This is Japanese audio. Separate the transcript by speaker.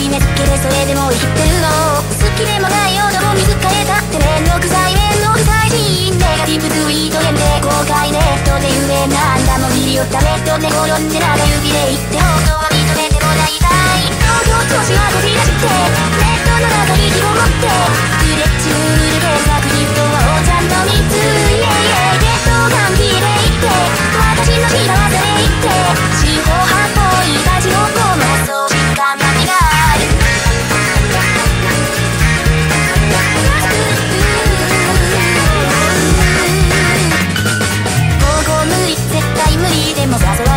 Speaker 1: きなけれそれでも生きてるの。好きでもない男見つかれたって面倒くさい面倒くさいし。ネガティブツイートで後悔ネットで有名なんだもんビリをためと寝転んで長指で言って本当は認めてもらいたい。東京調子はこじらして。hacemos caso